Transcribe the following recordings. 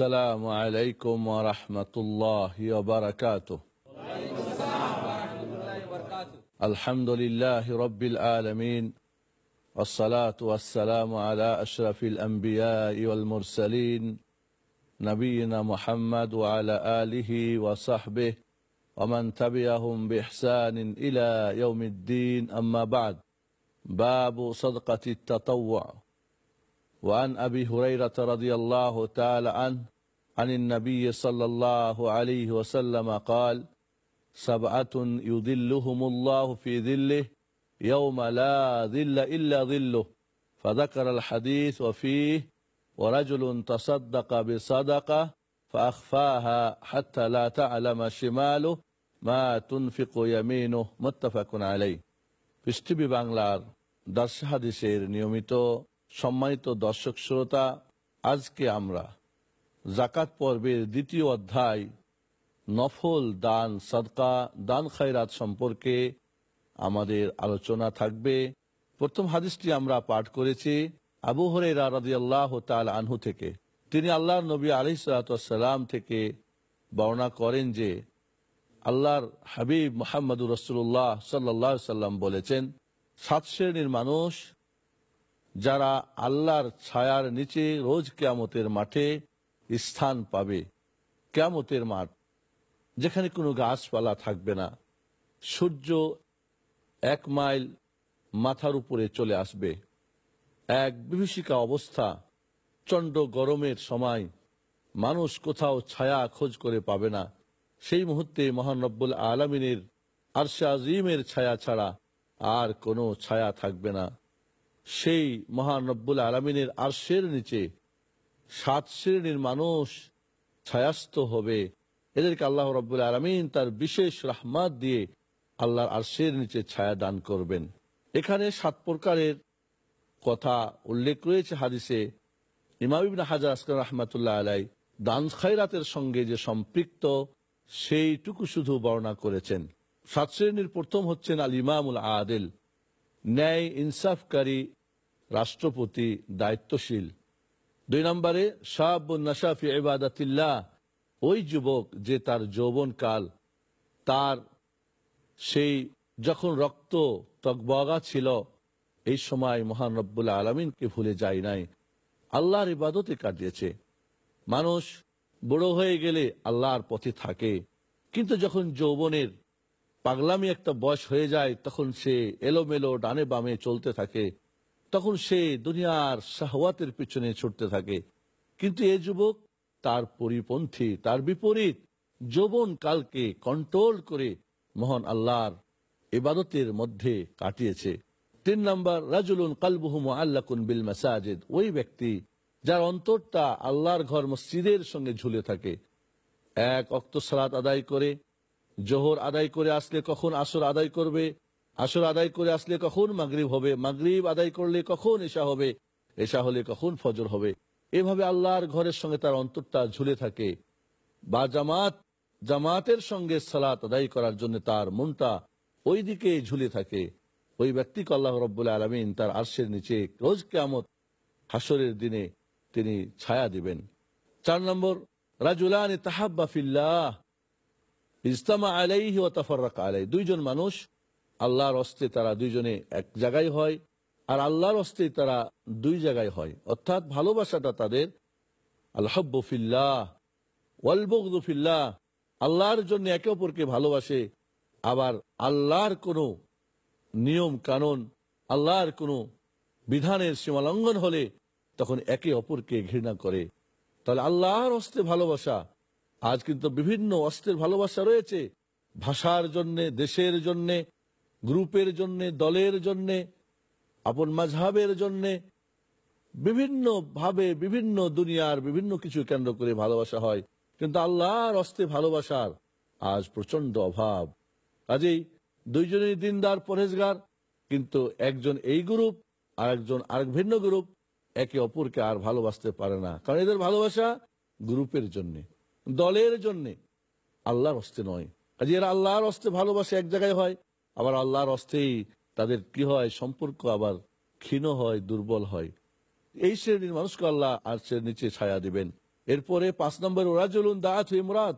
السلام عليكم ورحمة الله وبركاته. الحمد لله رب العالمين والصلاة والسلام على أشرف الأنبياء والمرسلين نبينا محمد وعلى آله وصحبه ومن تبعهم بإحسان إلى يوم الدين. أما بعد باب صدقة التطوع. وعن أبي هريرة رضي الله تعالى عنه عن النبي صلى الله عليه وسلم قال سبعة يذلهم الله في ذله يوم لا ذل إلا ذله فذكر الحديث وفيه ورجل تصدق بصدقة فأخفاها حتى لا تعلم شماله ما تنفق يمينه متفق عليه পৃষ্টিভি বাংলার দর্শ হাদিসের নিয়মিত সম্মানিত দর্শক শ্রোতা, আজকে আমরা জাকাত পর্বের দ্বিতীয় অধ্যায়, নফল দান সদকা, দান খায়রাত সম্পর্কে আমাদের আলোচনা থাকবে। প্রথম হাদিসটি আমরা পাঠ করেছি আবু হরেরা রাজি আল্লাহ তাল আনহু থেকে। তিনি আল্লাহর নবী আলি সালাম থেকে বর্ণনা করেন যে, আল্লাহর হাবিব মোহাম্মদুর রসুল্লাহ সাল্লাহ সাল্লাম বলেছেন, সাত শ্রেণির মানুষ যারা আল্লাহর ছায়ার নিচে রোজ কেয়ামতের মাঠে স্থান পাবে। কেয়ামতের মাঠ, যেখানে কোনো গাছপালা থাকবে না। সূর্য এক মাইল মাথার উপরে চলে আসবে। এক বিভীষিকা অবস্থা, চণ্ড গরমের সময়। মানুষ কোথাও ছায়া খোঁজ করে পাবে না। সেই মুহূর্তে মহানব্বুল আলমিনের আরশা আজিমের ছায়া ছাড়া আর কোনো ছায়া থাকবে না। সেই মহানব্বুল আলমিনের আরশের নিচে সাত শ্রেণির মানুষ ছায়াস্ত হবে। এদেরকে আল্লাহ রব্বুল আলমিন তার বিশেষ রাহমাত দিয়ে আল্লাহর আরশের নিচে ছায়া দান করবেন। এখানে সাত প্রকারের কথা উল্লেখ রয়েছে হাদিসে। ইমামিবিন হাজার আসকার রহমতুল্লাহ আলাই দান খায়রাতের সঙ্গে যে সম্পৃক্ত, সেইটুকু শুধু বর্ণনা করেছেন। সাত শ্রেণির প্রথম হচ্ছেন আল ইমামুল আদেল। ন্যায় ইনসাফকারী রাষ্ট্রপতি দায়িত্বশীল। দুই নম্বরে শাহ নাসাফি ইবাদাতিল্লাহ, ওই যুবক যে তার যৌবনকাল, তার সেই যখন রক্ত তকবগা ছিল, এই সময় মহান আলমিনকে ভুলে যায় নাই। আল্লাহর ইবাদতে কাটিয়েছে মানুষ বড় হয়ে গেলে আল্লাহর পথে থাকে। কিন্তু যখন যৌবনের পাগলামি একটা বয়স হয়ে যায়, তখন সে এলোমেলো ডানে বামে চলতে থাকে। তখন সে দুনিয়ার শাহওয়াতের পিছনে ছুটতে থাকে। কিন্তু এ যুবক তার পরিপন্থী, তার বিপরীত, যৌবন কালকে কন্ট্রোল করে মহান আল্লাহর ইবাদতের মধ্যে কাটিয়েছে। তিন নম্বর, রাজুলুন কালবুহুম আল্লাকুন বিল মাসাজিদ। ওই ব্যক্তি যার অন্তরটা আল্লাহর ঘর মসজিদের সঙ্গে ঝুলে থাকে। এক অক্ত সালাত আদায় করে জোহর আদায় করে আসলে কখন আসর আদায় করবে? আসর আদায় করে আসলে কখন মাগরিব হবে? মাগরিব আদায় করলে কখন এশা হবে? এশা হলে কখন ফজর হবে? এভাবে আল্লাহর ঘরের সঙ্গে তার অন্তরটা ঝুলে থাকে। বা জামাত, জামাতের সঙ্গে সালাত আদায় করার জন্য তার মনটা ওই দিকে ঝুলে থাকে। ওই ব্যক্তিকে আল্লাহ রব্বুল আলমিন তার আর্শের নিচে রোজ কেমত হাসরের দিনে তিনি ছায়া দিবেন। চার নম্বর, রাজুলান তাহাব্বা ফিল্লাহ। ইজতামা আলাইহি ও তাফাররাক আলাই দুইজন মানুষ, আল্লাহর অস্তে তারা দুইজনে এক জায়গায় হয়, আর আল্লাহর অস্তে তারা দুই জায়গায় হয়। অর্থাৎ ভালোবাসাটা তাদের আল্লাহবুফিল্লাহ ওয়ালবুফিল্লাহ আল্লাহর জন্য একে অপরকে ভালোবাসে, আবার আল্লাহর কোনো নিয়ম কানুন, আল্লাহর কোনো বিধানের সীমালঙ্ঘন হলে তখন একে অপরকে ঘৃণা করে। তাহলে আল্লাহর অস্তে ভালোবাসা আজ কিন্তু বিভিন্ন অস্ত্রের ভালোবাসা রয়েছে। ভাষার জন্যে, দেশের জন্যে, গ্রুপের জন্যে, দলের জন্যে, আপন মাঝহাবের জন্যে। বিভিন্ন ভাবে বিভিন্ন দুনিয়ার বিভিন্ন কিছু কেন্দ্র করে ভালোবাসা হয়। কিন্তু আল্লাহর অস্তে ভালোবাসার আজ প্রচণ্ড অভাব। কাজেই দুইজনেই দিনদার পরেজগার কিন্তু একজন এই গ্রুপ আর একজন আরেক ভিন্ন গ্রুপ একে অপরকে আর ভালোবাসতে পারে না। কারণ এদের ভালোবাসা গ্রুপের জন্য। দলের জন্য। আল্লাহর অস্তে নয়। কাজে এরা আল্লাহর অস্তে ভালোবাসে, এক জায়গায় হয়। আবার আল্লাহর অস্তেই তাদের কি হয়? সম্পর্ক আবার ক্ষীণ হয়, দুর্বল হয়। এই শ্রেণির মানুষকে আল্লাহ আর নিচে ছায়া দিবেন। এরপরে পাঁচ নম্বর ওরা চলুন দাঁত ইমরাত।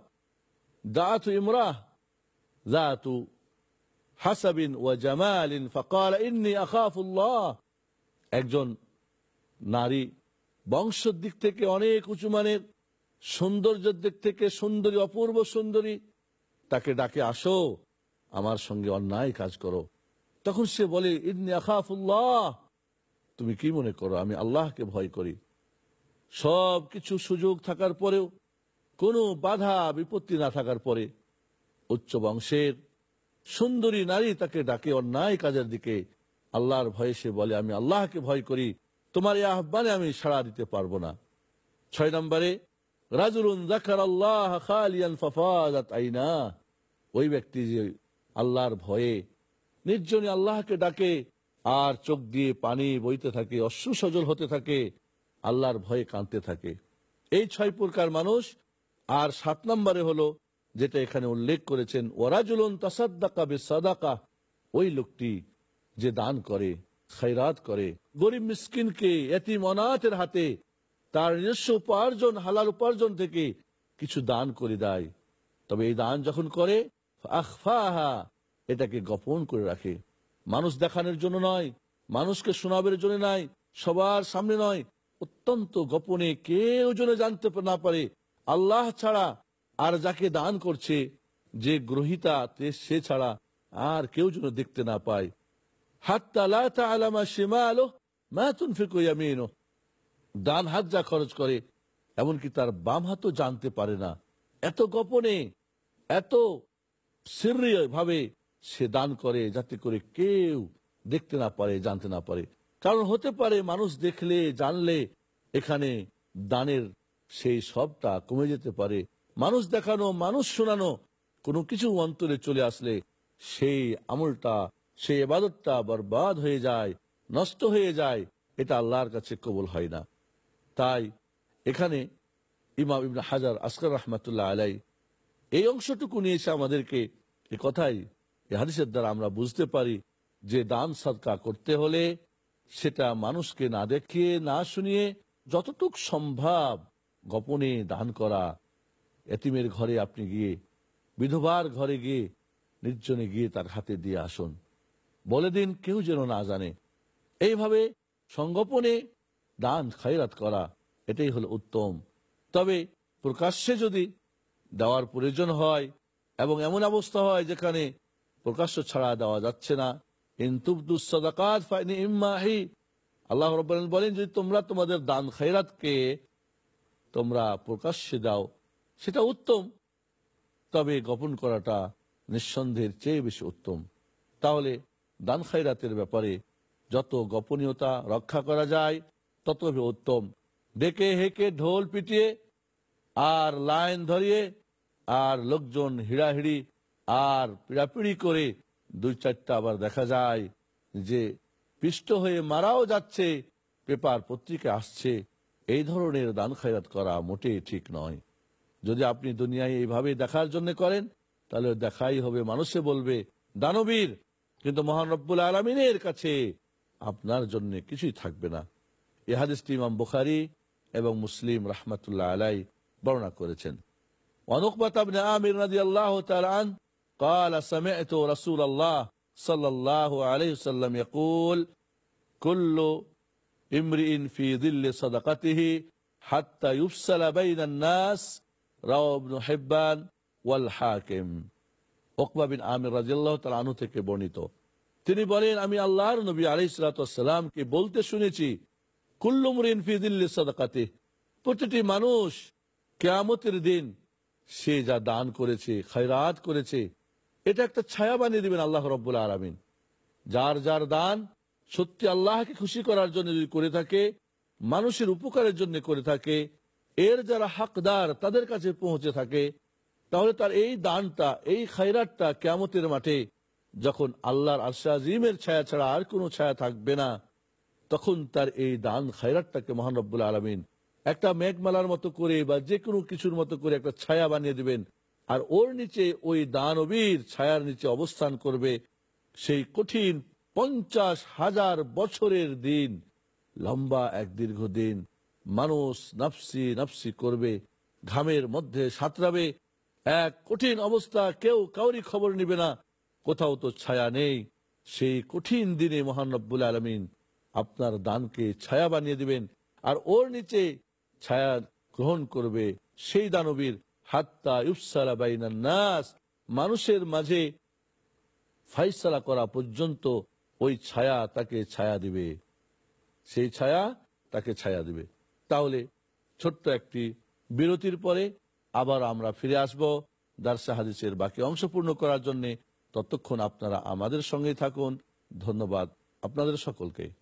দাঁত ইমরাহ। দাঁতু হাসাবিন ও জামালিন। ফকাল, ইন্নি আখাফুল্লাহ একজন নারী বংশের দিক থেকে অনেক উঁচু মানের। সৌন্দর্যের দিক থেকে সুন্দরী, অপূর্ব সুন্দরী, তাকে ডাকে, আসো, আমার সঙ্গে অন্যায় কাজ করো। তখন সে বলে ইন্নি আখাফুল্লাহ, তুমি কি মনে করো, আমি আল্লাহকে ভয় করি? সব কিছু সুযোগ থাকার পরেও, কোনো বাধা, বিপত্তি না থাকার পরে, উচ্চ বংশের সুন্দরী নারী তাকে ডাকে অন্যায় কাজের দিকে। আল্লাহর ভয়ে সে বলে, আমি আল্লাহকে ভয় করি, তোমার এই আহ্বানে আমি সাড়া দিতে পারব না। ছয় নম্বরে রাজুলুন জাকার আল্লাহ খালিয়ান ফাফাজাত আইনা। ওই ব্যক্তি যে আল্লাহর ভয়ে নির্জনে আল্লাহকে ডাকে, আর চোখ দিয়ে পানি বইতে থাকে অশ্রু সজল হতে থাকে, আল্লাহর ভয়ে কাঁদতে থাকে। এই ছয় প্রকার মানুষ, আর সাত নম্বরে হলো, যেটা এখানে উল্লেখ করেছেন ওরাজুলন তাসাদ্দাকা বে সাদাকা ওই লোকটি যে দান করে খৈরাত করে, গরিব মিসকিনকে এতিম অনাথের হাতে তার নিজস্ব উপার্জন, হালাল উপার্জন থেকে কিছু দান করে দেয়। তবে এই দান যখন করে আখফাহা এটাকে গোপন করে রাখে। মানুষ দেখানোর জন্য নয়, মানুষকে শোনাবের জন্য নয়, সবার সামনে নয়। অত্যন্ত গোপনে কেউ যেন জানতে না পারে, আল্লাহ ছাড়া আর যাকে দান করছে, যে গ্রহিতা সে ছাড়া আর কেউ যেন দেখতে না পায়। হাত্তা লা তা'লামা শিমালুহ, মা তুনফিকু ইয়ামিনুহ। ডান হাত যা খরচ করে, এমনকি তার বাম হাতও জানতে পারে না। এত গোপনে, এত ভাবে সে দান করে যাতে করে কেউ দেখতে না পারে, জানতে না পারে। কারণ হতে পারে মানুষ দেখলে, জানলে এখানে দানের সেই সবটা কমে যেতে পারে। মানুষ দেখানো, মানুষ শোনানো, কোনো কিছু অন্তরে চলে আসলে সেই আমলটা, সেই এবাদতটা বরবাদ হয়ে যায়, নষ্ট হয়ে যায়, এটা আল্লাহর কাছে কবল হয় না। তাই এখানে ইমাম ইবনে হাজার আসকার রহমতুল্লাহ আলাই এই অংশটুকু নিয়েছে আমাদেরকে এ কথাই, এ হাদিসের দ্বারা আমরা বুঝতে পারি যে দান সদকা করতে হলে সেটা মানুষকে না দেখিয়ে, না শুনিয়ে যতটুক সম্ভব গোপনে দান করা। এতিমের ঘরে আপনি গিয়ে, বিধবার ঘরে গিয়ে, নির্জনে গিয়ে তার হাতে দিয়ে আসুন। বলে দিন কেউ যেন না জানে। এইভাবে সংগোপনে দান খায়রাত করা, এটাই হলো উত্তম। তবে প্রকাশ্যে যদি দেওয়ার প্রয়োজন হয় এবং এমন অবস্থা হয় যেখানে প্রকাশ্য ছাড়া দেওয়া যাচ্ছে না আল্লাহ রব্বান বলেন, যদি তোমরা তোমাদের দান খায়রাতকে তোমরা প্রকাশ্যে দাও, সেটা উত্তম। তবে গোপন করাটা নিঃসন্দেহের চেয়ে বেশি উত্তম। তাহলে দান খায়রাতের ব্যাপারে যত গোপনীয়তা রক্ষা করা যায় তত উত্তম। ডেকে হেকে ঢোল পিটিয়ে, আর লাইন ধরিয়ে, আর লোকজন হিড়াহিড়ি, আর পিড়াপিড়ি করে দুই চারটা আবার দেখা যায় যে পিষ্ট হয়ে মারাও যাচ্ছে, পেপার পত্রিকা আসছে। এই ধরনের দান খায়রাত করা মোটেই ঠিক নয়। যদি আপনি দুনিয়ায় এইভাবে দেখার জন্য করেন, তাহলে দেখাই হবে, মানুষে বলবে, দানবীর, কিন্তু মহান রব্বুল আলমিনের কাছে আপনার জন্য কিছুই থাকবে না। এ হাদিসটি ইমাম বুখারি এবং মুসলিম রহমতুল্লাহ আলাই বর্ণনা করেছেন ونقبة بن عامر رضي الله تعالى عنه قال سمعت رسول الله صلى الله عليه وسلم يقول كل امرئ في ظل صدقته حتى يفصل بين الناس رواه ابن حبان والحاكم ওকবা বিন আমির রাজিয়াল্লাহ তাল আনু থেকে বর্ণিত তিনি বলেন আমি আল্লাহর নবী আলাইসালামকে বলতে শুনেছি কুল্লুমরিন ফিদিল্লি সদাকাতে প্রতিটি মানুষ কেয়ামতের দিন সে যা দান করেছে, খয়রাত করেছে, এটা একটা ছায়া বানিয়ে দিবেন আল্লাহ রব্বুল আলমিন। যার যার দান সত্যি আল্লাহকে খুশি করার জন্য যদি করে থাকে, মানুষের উপকারের জন্য করে থাকে, এর যারা হাকদার তাদের কাছে পৌঁছে থাকে, তাহলে তার এই দানটা, এই খাইরাতটা কেমতের মাঠে যখন আল্লাহর আশাজিমের ছায়া ছাড়া আর কোনো ছায়া থাকবে না। তখন তার এই দান খাইরাতটাকে মহান রব্বুল আলমিন একটা মেঘমালার মতো করে বা যে কোনো কিছুর মতো করে একটা ছায়া বানিয়ে দিবেন। আর ওর নিচে ওই দানবীর ছায়ার নিচে অবস্থান করবে সেই কঠিন পঞ্চাশ হাজার বছরের দিন। লম্বা এক দীর্ঘ দিন মানুষ নাফসি নাফসি করবে, ঘামের মধ্যে সাঁতরাবে। এক কঠিন অবস্থা কেউ কাউরি খবর নিবে না। কোথাও তো ছায়া নেই। সেই কঠিন দিনে মহান রব্বুল আলমিন আপনার দানকে ছায়া বানিয়ে দিবেন, আর ওর নিচে ছায়া গ্রহণ করবে সেই দানবীর। হাত্তা ইউসালা বাইনান নাস, মানুষের মাঝে ফাইসালা করা পর্যন্ত ওই ছায়া তাকে ছায়া দিবে। সেই ছায়া তাকে ছায়া দিবে। তাহলে ছোট্ট একটি বিরতির পরে আবার আমরা ফিরে আসব দার্সা হাদিসের বাকি অংশ পূর্ণ করার জন্য। ততক্ষণ আপনারা আমাদের সঙ্গে থাকুন। ধন্যবাদ আপনাদের সকলকে।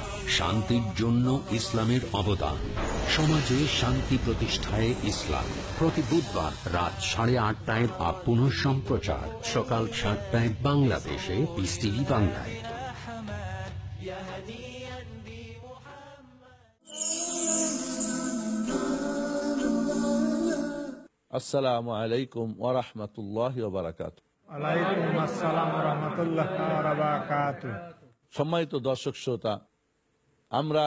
শান্তির জন্য ইসলামের অবদান। সমাজে শান্তি প্রতিষ্ঠায় ইসলাম। প্রতি বুধবার রাত সাড়ে আটটায় বা পুনঃ সম্প্রচার। সকাল সাতটায় বাংলাদেশে পিস টিভি বাংলায়। আসসালামু আলাইকুম ওরহমতুল্লাহ বারাকাত সম্মানিত দর্শক শ্রোতা আমরা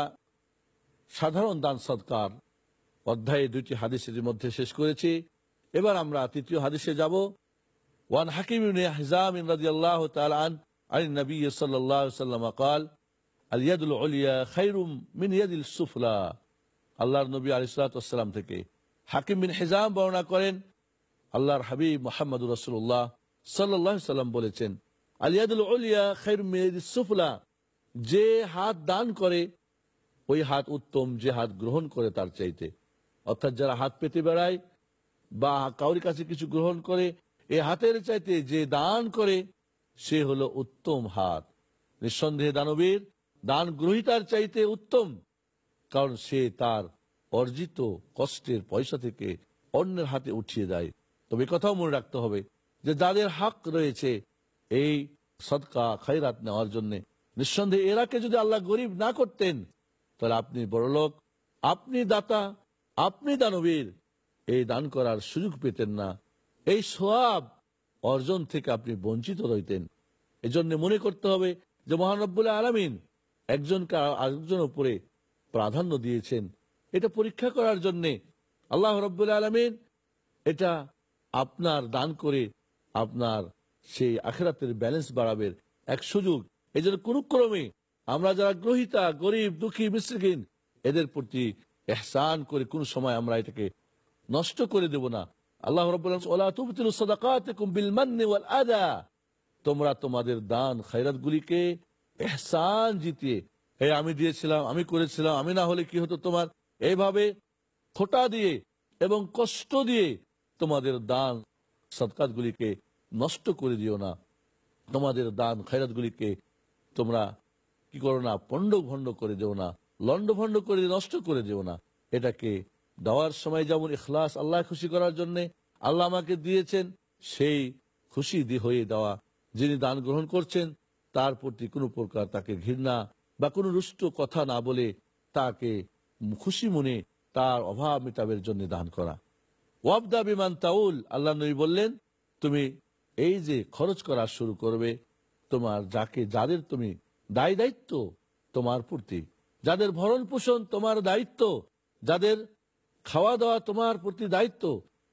সাধারণ দান সৎকার অধ্যায়ে দুইটি হাদিসের মধ্যে শেষ করেছি এবার আমরা তৃতীয় হাদিসে যাব ওয়ান হাকিম ইবনে হিজাম রাদিয়াল্লাহু তাআলা আন عن النبي صلى الله عليه وسلم قال اليد العليا خير من يد السفلى আল্লাহর নবী আলাইহিস সালাতু ওয়াসসালাম থেকে হাকিম বিন হিজাম বর্ণনা করেন আল্লাহর হাবিব মোহাম্মদুর রসুল্লাহ সাল্লাহ সাল্লাম বলেছেন আলিয়াদুল উলিয়া খৈর সুফলা যে হাত দান করে, ওই হাত উত্তম, যে হাত গ্রহণ করে তার চাইতে। অর্থাৎ যারা হাত পেতে বেড়ায় বা কাউরি কাছে কিছু গ্রহণ করে এই হাতের চাইতে যে দান করে, সে হলো উত্তম হাত। নিঃসন্দেহে দানবীর দান গ্রহিতার চাইতে উত্তম, কারণ সে তার অর্জিত কষ্টের পয়সা থেকে অন্যের হাতে উঠিয়ে দেয়। তবে কথাও মনে রাখতে হবে যে যাদের হাক রয়েছে, এই সদকা খাইরাত নেওয়ার জন্য নিঃসন্দেহে এরাকে যদি আল্লাহ গরিব না করতেন, তাহলে আপনি বড়লোক আপনি দাতা, আপনি দানবীর। এই দান করার সুযোগ পেতেন না। এই সোয়াব অর্জন থেকে আপনি বঞ্চিত রইতেন। এজন্য মনে করতে হবে যে মহানব্বুল্লাহ আলমিন একজনকে আরেকজন উপরে প্রাধান্য দিয়েছেন। এটা পরীক্ষা করার জন্যে আল্লাহ রব্বুল্লাহ আলমিন এটা আপনার দান করে আপনার সেই আখেরাতের ব্যালেন্স বাড়াবে এক সুযোগ এই জন্য কোনো ক্রমে আমরা যারা গ্রহিতা, গরিব, দুঃখী মিশ্রিহীন এদের প্রতি এহসান করে কোন সময় আমরা এটাকে নষ্ট করে দেব না। আল্লাহ রবাহ তোমরা তোমাদের দান খাইরাত গুলিকে এহসান জিতিয়ে এই আমি দিয়েছিলাম, আমি করেছিলাম, আমি না হলে কি হতো তোমার? এইভাবে খোটা দিয়ে এবং কষ্ট দিয়ে তোমাদের দান সৎকাত নষ্ট করে দিও না। তোমাদের দান খাইরাত তোমরা কি করো না, পণ্ড ভণ্ড করে দেও না লন্ড ভণ্ড করে নষ্ট করে দিও না। এটাকে দেওয়ার সময় যেমন ইখলাস, আল্লাহ খুশি করার জন্য আল্লাহ আমাকে দিয়েছেন, সেই খুশি হয়ে দেওয়া যিনি দান গ্রহণ করছেন, তার প্রতি কোনো প্রকার তাকে ঘৃণা বা কোনো রুষ্ট কথা না বলে তাকে খুশি মনে তার অভাব মেটাবের জন্য দান করা। ওয়াবদা বিমান তাউল, আল্লাহ নবী বললেন, তুমি এই যে খরচ করা শুরু করবে তোমার যাকে, যাদের তুমি দায় দায়িত্ব, তোমার প্রতি। যাদের ভরণ পোষণ তোমার দায়িত্ব, যাদের খাওয়া দাওয়া তোমার প্রতি দায়িত্ব,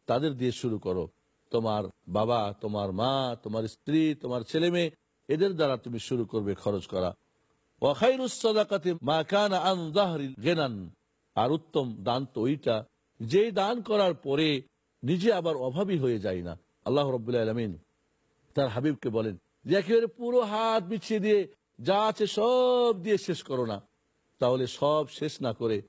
তাদের দিয়ে শুরু করো। তোমার বাবা, তোমার মা, তোমার স্ত্রী, তোমার ছেলে মেয়ে, এদের দ্বারা তুমি শুরু করবে খরচ করা। আর উত্তম দান তো ওইটা যে দান করার পরে নিজে আবার অভাবী হয়ে যায় না। আল্লাহ আলমিন তার হাবিবকে বলেন যে একেবারে পুরো হাত বিছিয়ে দিয়ে যা আছে সব দিয়ে শেষ করো না। তাহলে সব শেষ না করে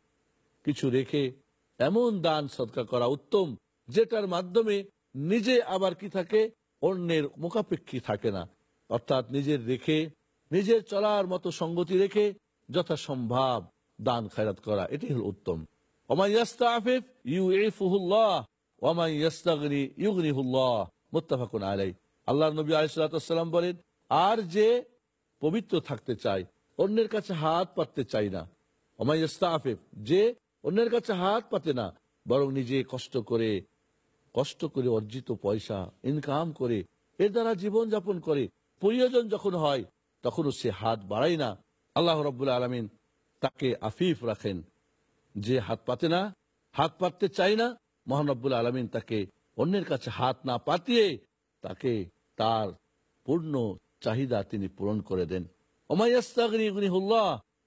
কিছু রেখে এমন দান সৎকার করা উত্তম, যেটার মাধ্যমে নিজে আবার কি থাকে? অন্যের মুখাপেক্ষী থাকে না। অর্থাৎ নিজের রেখে, নিজের চলার মতো সঙ্গতি রেখে যথাসম্ভব দান খায়রাত করা এটি হল উত্তম। আল্লাহ নবী আলাইসালাম বলেন, আর যে পবিত্র থাকতে চায়, অন্যের কাছে হাত পাততে চাই না। ওমাইস্তাফেফ যে অন্যের কাছে হাত পাতে না, বরং নিজে কষ্ট করে কষ্ট করে অর্জিত পয়সা ইনকাম করে, এর দ্বারা জীবন যাপন করে, প্রয়োজন যখন হয়, তখনও সে হাত বাড়ায় না। আল্লাহ রব্বুল আলমিন তাকে আফিফ রাখেন। যে হাত পাতে না, হাত পাততে চায় না মহানব্বুল আলমিন তাকে অন্যের কাছে হাত না পাতিয়ে তাকে তার পূর্ণ চাহিদা তিনি পূরণ করে দেন।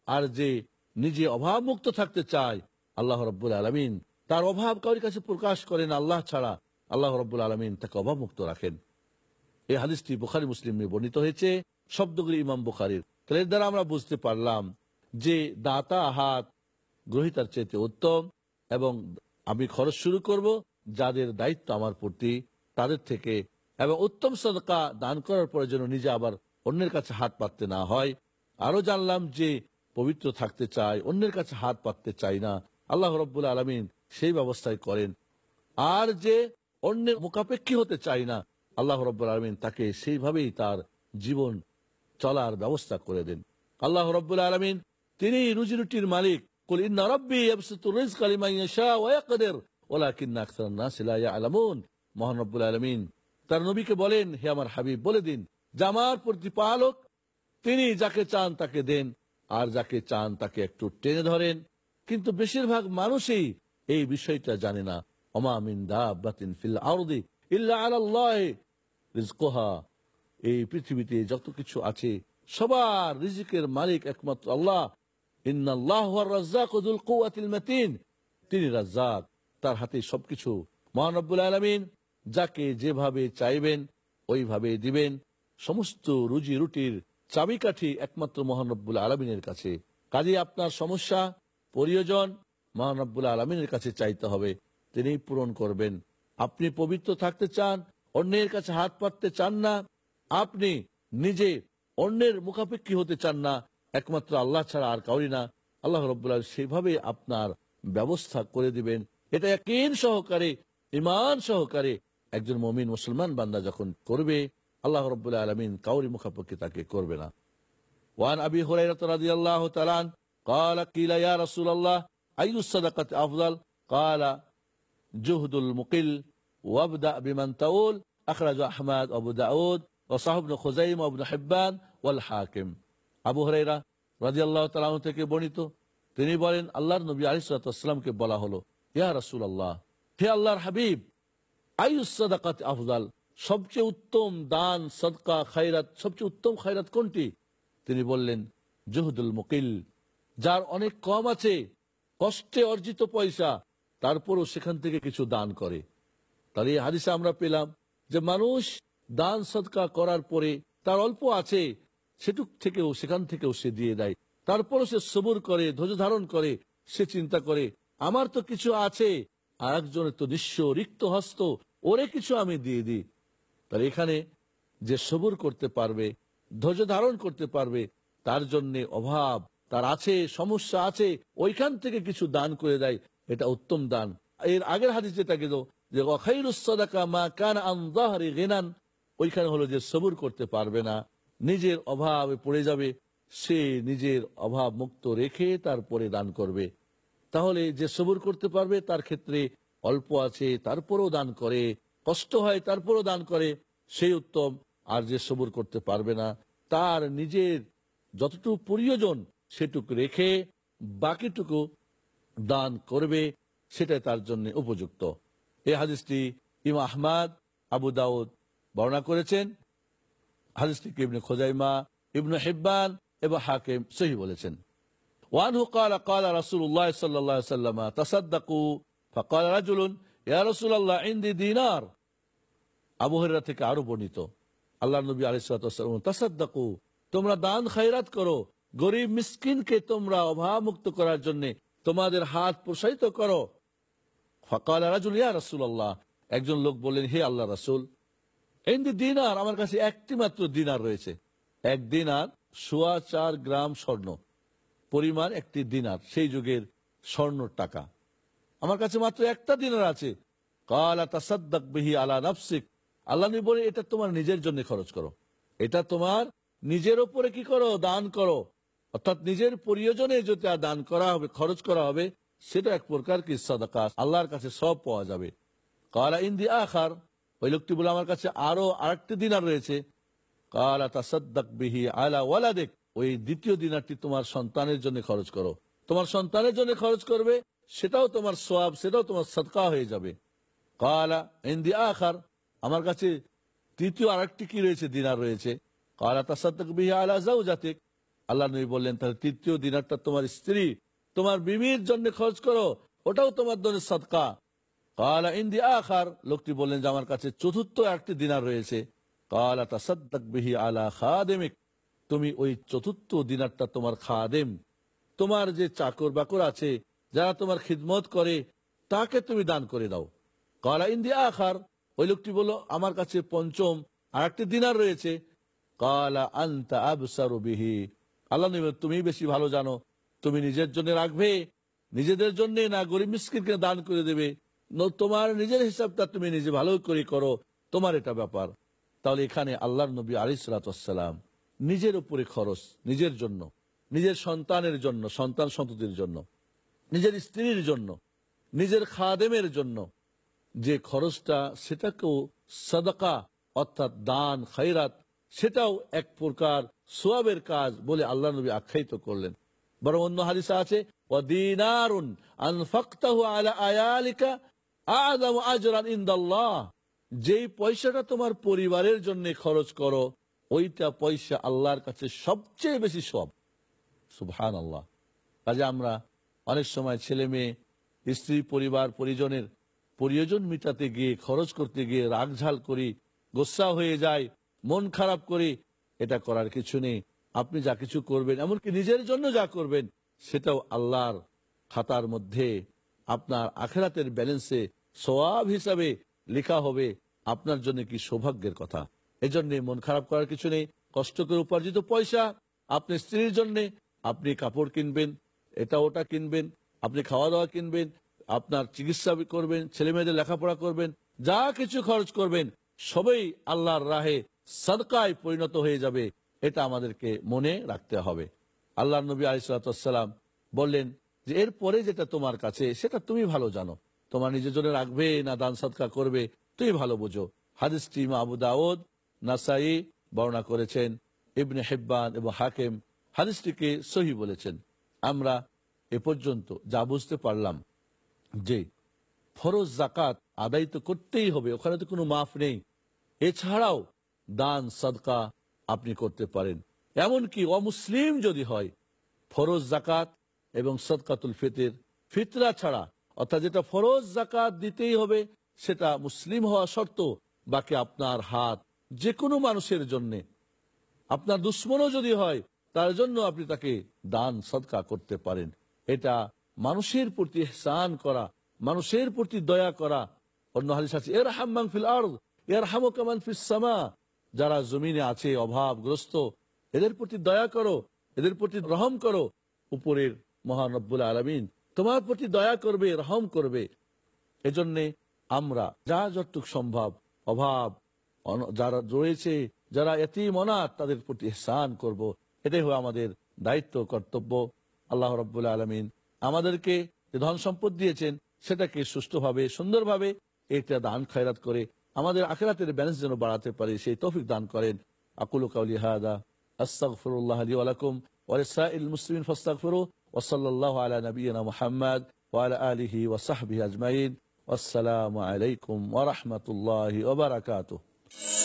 আর যে নিজে অভাব মুক্ত থাকতে চায়, আল্লাহ রব্বুল আলমিন তার অভাব কাউর কাছে প্রকাশ করেন, আল্লাহ ছাড়া আল্লাহ রব্বুল আলমিন তাকে অভাব মুক্ত রাখেন। এই হাদিসটি বুখারি মুসলিমে বর্ণিত হয়েছে, শব্দগুলি ইমাম বুখারির। তাহলে এর দ্বারা আমরা বুঝতে পারলাম যে দাতা হাত গ্রহিতার চাইতে উত্তম, এবং আমি খরচ শুরু করব যাদের দায়িত্ব আমার প্রতি, তাদের থেকে এবং উত্তম সদকা দান করার পরে যেন নিজে আবার অন্যের কাছে হাত পাততে না হয়। আরও জানলাম যে পবিত্র থাকতে চাই অন্যের কাছে হাত পাততে চাই না। আল্লাহ রব্বুল আলমিন সেই ব্যবস্থায় করেন। আর যে অন্যের মুখাপেক্ষী হতে চাই না, আল্লাহ রব্বুল আলমিন তাকে সেইভাবেই তার জীবন চলার ব্যবস্থা করে দেন। আল্লাহ রব্বুল আলমিন তিনি রুজি রুটির মালিক মহানবুল আলমিন তার নবীকে বলেন, হে আমার হাবিব, বলে দিন, জামার প্রতিপালক, তিনি যাকে চান তাকে দেন, আর যাকে চান তাকে একটু টেনে ধরেন। কিন্তু বেশিরভাগ মানুষই এই বিষয়টা জানে না। এই পৃথিবীতে যত কিছু আছে, সবার রিজিকের মালিক একমাত্র আল্লাহ। তিনি রাজ্জাক, তার হাতে সবকিছু। মহানব্বুল আলমিন যাকে যেভাবে চাইবেন, ওইভাবে দিবেন। সমস্ত রুজি রুটির চাবিকাঠি একমাত্র মহানব্বুল আলমিনের কাছে। কাজে আপনার সমস্যা, প্রয়োজন মহানব্বুল আলমিনের কাছে চাইতে হবে। তিনি পূরণ করবেন। আপনি পবিত্র থাকতে চান, অন্যের কাছে হাত পাততে চান না। আপনি নিজে অন্যের মুখাপেক্ষী হতে চান না। একমাত্র আল্লাহ ছাড়া আর কাউরি না। আল্লাহ রব্বুল্লাহ সেভাবে আপনার ব্যবস্থা করে দিবেন। এটা একই সহকারে ইমান সহকারে একজন মমিন মুসলমান বান্দা যখন করবে আল্লাহ রব্বুল্লাহ আলমিন কাউরি মুখাপেক্ষী তাকে করবে না وعن أبي هريرة رضي الله تعالى عنه قال قيل يا رسول الله أي الصدقة أفضل قال جهد المقل وابدأ بمن تقول أخرج أحمد أبو داود وصاحب ابن خزيمة وابن حبان والحاكم আবু হরাইরা রাজি আল্লাহ তালাম থেকে বর্ণিত তিনি বলেন আল্লাহর নবী আলিসাল্লামকে বলা হলো ইয়া রসুল আল্লাহ হে আল্লাহর হাবিব আয়ুস সাদাকাত আফজাল, সবচেয়ে উত্তম দান, সদকা, খায়রাত, সবচেয়ে উত্তম খায়রাত কোনটি? তিনি বললেন, জহুদুল মুকিল, যার অনেক কম আছে, কষ্টে অর্জিত পয়সা, তারপরও সেখান থেকে কিছু দান করে। তাহলে এই হাদিসে আমরা পেলাম যে মানুষ দান, সদকা করার পরে তার অল্প আছে, সেটুক থেকেও, সেখান থেকেও সে দিয়ে দেয়। তারপরও সে সবুর করে ধৈর্য ধারণ করে, সে চিন্তা করে, আমার তো কিছু আছে আর একজনের তো নিঃস্ব রিক্ত হস্ত, ওরে কিছু আমি দিয়ে দিই। তাহলে এখানে যে সবুর করতে পারবে, ধৈর্য ধারণ করতে পারবে, তার জন্য অভাব, তার আছে, সমস্যা আছে, ওইখান থেকে কিছু দান করে দেয়, এটা উত্তম দান। এর আগের হাদিস যেটা গেল, যে কান গেনান, ওইখানে হলো যে সবুর করতে পারবে না, নিজের অভাবে পড়ে যাবে, সে নিজের অভাব মুক্ত রেখে তারপরে দান করবে। তাহলে যে সবুর করতে পারবে, তার ক্ষেত্রে অল্প আছে, তারপরেও দান করে, কষ্ট হয়, তারপরেও দান করে, সেই উত্তম। আর যে সবুর করতে পারবে না, তার নিজের যতটুকু প্রয়োজন সেটুকু রেখে বাকিটুকু দান করবে, সেটাই তার জন্য উপযুক্ত। এই হাদিসটি ইমা আহমাদ, আবু দাউদ বর্ণনা করেছেন। হাদিসটিকে ইবনে খোজাইমা, ইবনে হেব্বান এবং হাকিম সহি বলেছেন। وعنه قال قال رسول الله صلى الله عليه وسلم تصدقوا فقال رجل يا رسول الله عندي دينار আবু হরিরা থেকে আরো বর্ণিত আল্লাহ নবী আলিসাল্লাম তাসাদ্দাকু তোমরা দান খায়রাত করো গরিব মিসকিনকে তোমরা অভাব মুক্ত করার জন্য তোমাদের হাত প্রসারিত করো ফকাল রাজুল ইয়া রাসূলুল্লাহ একজন লোক বললেন হে আল্লাহ রাসূল ইন্দি দিনার আমার কাছে একটি মাত্র দিনার রয়েছে এক দিনার সোয়া চার গ্রাম স্বর্ণ পরিমাণ একটি দিনার, সেই যুগের স্বর্ণ টাকা। আমার কাছে মাত্র একটা দিনার আছে। কালা তাসাদ্দাক বিহি আলা নাফসিক। আল্লাহ বলে, এটা তোমার নিজের জন্য খরচ করো। এটা তোমার নিজের ওপরে কি করো? দান করো। অর্থাৎ নিজের প্রয়োজনে যেটা দান করা হবে, খরচ করা হবে, সেটা এক প্রকার কি? সাদাকা। আল্লাহর কাছে সব পাওয়া যাবে। কালা ইন্দি আখার। ওই লোকটি বলে, আমার কাছে আরও আরেকটি দিনার রয়েছে। কালা তাসাদ্দাক বিহি আলা ওয়ালাদেক। ওই দ্বিতীয় দিনারটি তোমার সন্তানের জন্য খরচ করো। তোমার সন্তানের জন্য খরচ করবে, সেটাও তোমার সোয়াব, সেটাও তোমার সৎকা হয়ে যাবে। কালা ইন্দি আখার, আমার কাছে তৃতীয় আরেকটি কি রয়েছে? দিনার রয়েছে। কালা তাসাদ্দাক বিহি আলা জাউজাতিক আল্লাহ নবী বললেন, তাহলে তৃতীয় দিনারটা তোমার স্ত্রী, তোমার বিবির জন্য খরচ করো, ওটাও তোমার জন্য সদকা। কালা ইন্দি আখার, লোকটি বললেন যে, আমার কাছে চতুর্থ একটি দিনার রয়েছে। কালা তাসাদ্দাক বিহি আলা খাদেমিক। তুমি ওই চতুর্থ দিনারটা তোমার খাদেম। তোমার যে চাকর বাকর আছে, যারা তোমার খিদমত করে, তাকে তুমি দান করে দাও। কলা ইন্দি আখার, ওই লোকটি বলল, আমার কাছে পঞ্চম আর একটি দিনার রয়েছে। কালা আন্তা আবসারু বিহি। আল্লাহ তুমি বেশি ভালো জানো। তুমি নিজের জন্য রাখবে, নিজেদের জন্য না গরিব মিসকিনকে দান করে দেবে। তোমার নিজের হিসাবটা তুমি নিজে ভালো করে করো। তোমার এটা ব্যাপার। তাহলে এখানে আল্লাহ নবী আলিসালাম নিজের উপরে খরচ, নিজের জন্য। নিজের সন্তানের জন্য, সন্তান সন্ততির জন্য। নিজের স্ত্রীর জন্য, নিজের খাদেমের জন্য। যে খরচটা সেটাকেও সদকা, অর্থাৎ দান খাইরাত সেটাও এক প্রকার সোয়াবের কাজ বলে আল্লাহ নবী আখ্যায়িত করলেন। বরং অন্য হাদিসা আছে যেই পয়সাটা তোমার পরিবারের জন্য খরচ করো ওইটা পয়সা আল্লাহর কাছে সবচেয়ে বেশি সব। সুবহান আল্লাহ কাজে আমরা অনেক সময় ছেলে মেয়ে, স্ত্রী, পরিবার, পরিজনের প্রয়োজন মিটাতে গিয়ে, খরচ করতে গিয়ে রাগঝাল করি গোসা হয়ে যায় মন খারাপ করি, এটা করার কিছু নেই। আপনি যা কিছু করবেন, এমনকি নিজের জন্য যা করবেন, সেটাও আল্লাহর খাতার মধ্যে আপনার আখেরাতের ব্যালেন্সে সোয়াব হিসাবে লেখা হবে। আপনার জন্য কি সৌভাগ্যের কথা? এজন্য মন খারাপ করার কিছু নেই। কষ্ট করে উপার্জিত পয়সা আপনি স্ত্রীর জন্য, আপনি কাপড় কিনবেন, এটা ওটা কিনবেন, আপনি খাওয়া দাওয়া কিনবেন, আপনার চিকিৎসা করবেন ছেলে মেয়েদের লেখাপড়া করবেন, যা কিছু খরচ করবেন, সবই আল্লাহর রাহে সদকায় পরিণত হয়ে যাবে। এটা আমাদেরকে মনে রাখতে হবে। আল্লাহ নবী আলিসাল্লাম বললেন যে, এরপরে যেটা তোমার কাছে, সেটা তুমি ভালো জানো। তোমার নিজের জন্য রাখবে না দান সদকা করবে, তুমি ভালো বোঝো। হাদিসটি ইমাম আবু দাউদ নাসাই বর্ণনা করেছেন, ইবনে হেব্বান এবং হাকেম হাদিসটিকে সহি বলেছেন। আমরা এ পর্যন্ত যা বুঝতে পারলাম যে ফরজ জাকাত আদায় তো করতেই হবে, ওখানে তো কোনো মাফ নেই। এছাড়াও দান, সদকা আপনি করতে পারেন। এমনকি অমুসলিম যদি হয়, ফরজ জাকাত এবং সদকাতুল ফিতের, ফিতরা ছাড়া, অর্থাৎ যেটা ফরজ জাকাত দিতেই হবে, সেটা মুসলিম হওয়া শর্ত, বাকি আপনার হাত যে কোনো মানুষের জন্যে। আপনার দুশ্মনও যদি হয়, তার জন্য আপনি তাকে দান, সদকা করতে পারেন। এটা মানুষের প্রতি স্নান করা, মানুষের প্রতি দয়া করা। অন্য হাদিস আছে এর হাম্মাং ফিল আর এর হামকামান ফিস সামা। যারা জমিনে আছে, অভাবগ্রস্ত, এদের প্রতি দয়া করো, এদের প্রতি রহম করো। উপরের মহানব্বুল আলমিন তোমার প্রতি দয়া করবে, রহম করবে। এজন্যে আমরা যা যতটুক সম্ভব অভাব যারা রয়েছে, যারা এতিম অনাথ, তাদের প্রতি স্নান করব। এটাই হলো আমাদের দায়িত্ব, কর্তব্য। আল্লাহ রব্বুল আলমিন আমাদেরকে যে ধন সম্পদ দিয়েছেন, সেটাকে সুষ্ঠুভাবে, সুন্দরভাবে এটা দান খয়রাত করে আমাদের আখেরাতের ব্যালেন্স যেন বাড়াতে পারে, সেই তৌফিক দান করেন। আকুল কাউলি হাদা, আস্তাগফিরুল্লাহ লি ওয়া লাকুম, ওয়া লিসাইল মুসলিমিন ফাস্তাগফিরু, ওয়া সাল্লাল্লাহু আলা নাবিয়িনা মুহাম্মদ ওয়া আলা আজমাইন। আসসালামু আলাইকুম ওয়া বারাকাতুহু। you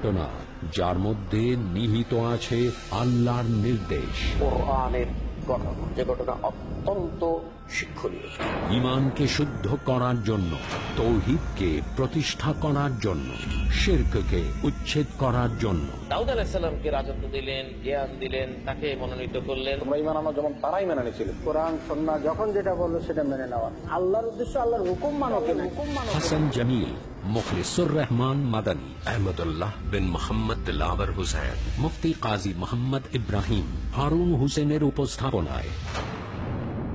ঘটনা যার মধ্যে নিহিত আছে আল্লাহর নির্দেশ। যে ঘটনা অত্যন্ত শিক্ষণীয়। ইমানকে শুদ্ধ করার জন্য তৌহিদকে প্রতিষ্ঠা করার জন্য শিরককে উচ্ছেদ করার জন্য। দাউদ আলাহিসাল্লামকে রাজত্ব দিলেন জ্ঞান দিলেন তাকে মনোনীত করলেন। ইমান তারাই মেনে নিয়েছিল। কোরআন সন্না যখন যেটা বলল সেটা মেনে নেওয়া। আল্লাহর উদ্দেশ্য আল্লাহর হুকুম মানো কেন হুকুম মানো হাসান জামিল মুখলিসুর রহমান মাদানী আহমদুল্লাহ বিন মোহাম্মদ দিলাবর হুসেন মুফতি কাজী মোহাম্মদ ইব্রাহিম হারুন হোসেনের উপস্থাপনায়।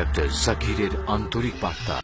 ডক্টর জাকিরের আন্তরিক বার্তা।